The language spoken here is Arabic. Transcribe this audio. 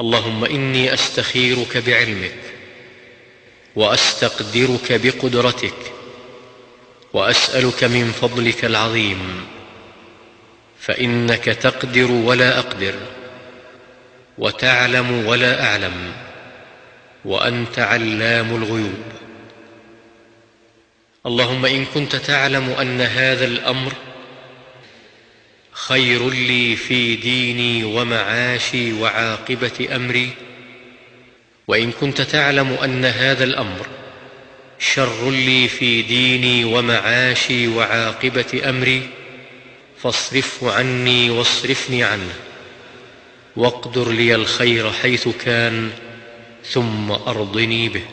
اللهم إني أستخيرك بعلمك وأستقدرك بقدرتك وأسألك من فضلك العظيم فإنك تقدر ولا أقدر وتعلم ولا أعلم وأنت علام الغيوب. اللهم إن كنت تعلم أن هذا الأمر خير لي في ديني ومعاشي وعاقبة أمري. وإن كنت تعلم أن هذا الأمر شر لي في ديني ومعاشي وعاقبة أمري فاصرفه عني واصرفني عنه. واقدر لي الخير حيث كان ثم أرضني به.